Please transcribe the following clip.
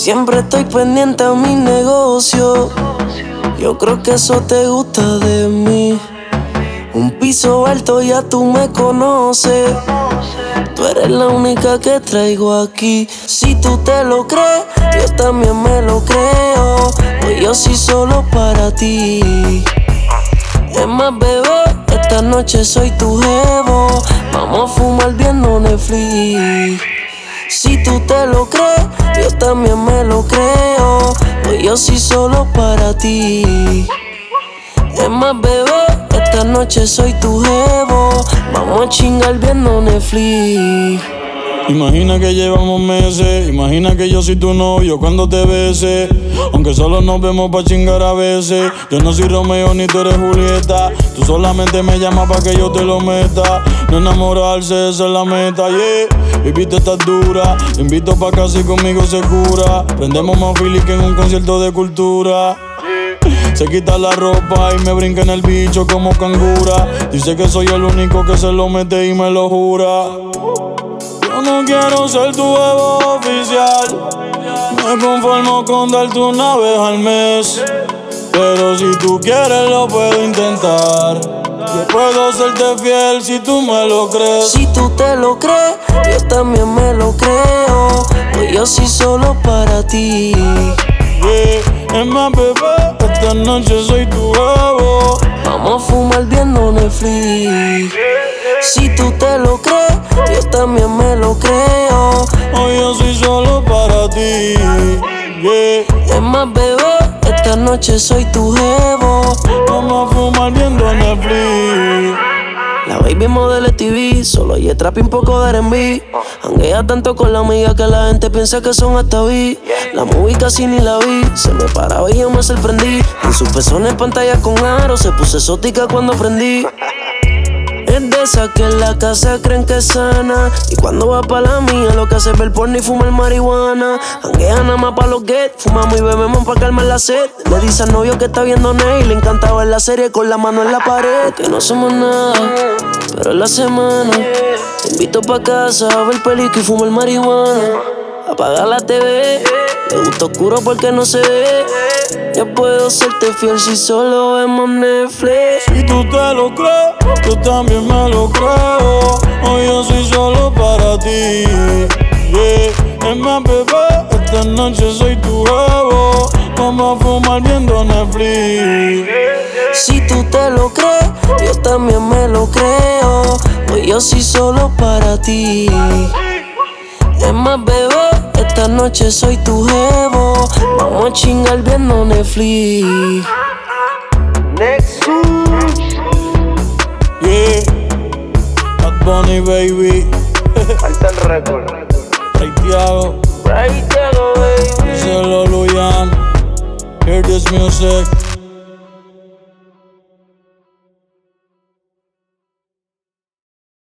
Siempre estoy pendiente a mi negocio. Yo creo que eso te gusta de mí. Un piso alto, ya tú me conoces. Tú eres la única que traigo aquí. Si tú te lo crees, yo también me lo creo. Hoy yo sí solo para ti. Es más, bebé, esta noche soy tu jevo. Vamos a fumar viendo Netflix. Si tú te lo crees, yo también me lo creo. Hoy yo sí solo para ti. Es más, bebé, esta noche soy tu jevo. Vamos a chingar viendo Netflix. Imagina que llevamos meses, imagina que yo soy tu novio cuando te bese. Aunque solo nos vemos pa' chingar a veces. Yo no soy Romeo ni tú eres Julieta. Tú solamente me llamas pa' que yo te lo meta. No enamorarse, esa es la meta, yeah. Viviste estás dura, te invito pa' casa y conmigo se cura. Prendemos más fili que en un concierto de cultura. Se quita la ropa y me brinca en el bicho como cangura. Dice que soy el único que se lo mete y me lo jura. Yo no quiero ser tu bebo oficial. Me conformo con darte una vez al mes. Pero si tú quieres lo puedo intentar. Yo puedo serte fiel si tú me lo crees. Si tú te lo crees, yo también me lo creo. Hoy yo sí solo para ti. Yeah. Es más, bebé, esta noche soy tu huevo. Vamos a fumar viendo Netflix. Si tú te lo crees, yo también me lo más, bebé, esta noche soy tu jevo. Vamos a fumar viendo Netflix. La baby modelo TV, solo y trap y un poco de R&B. Hanguea tanto con la amiga que la gente piensa que son hasta vi. La movie casi ni la vi, se me paraba y yo me sorprendí. En sus pezones pantalla con aro, se puso exótica cuando prendí. Es de esas que en la casa creen que es sana. Y cuando va pa' la mía, lo que hace es ver porno y fumar marihuana. Hanguea nada más pa' los get. Fumamos y bebemos pa' calmar la sed. Le dice al novio que está viendo Ney. Le encanta ver la serie con la mano en la pared. Que no somos nada, pero en la semana. Te invito pa' casa a ver película y fumar marihuana. Apaga la TV. Le gusta oscuro porque no se ve. Yo puedo serte fiel si solo vemos Netflix. Si tú te lo crees, yo también me lo creo. Hoy yo soy solo para ti. Yeah. Es más, bebé, esta noche soy tu huevo. Vamos a fumar viendo Netflix. Si tú te lo crees, yo también me lo creo. Hoy yo sí solo para ti. Es más, bebé, esta noche soy tu jevo. Vamos a chingar viendo Netflix. Yeah. Bad Bunny, baby. Falta el récord. Ray Tiago. Right, baby. Díselo, Luyan. Hear this music.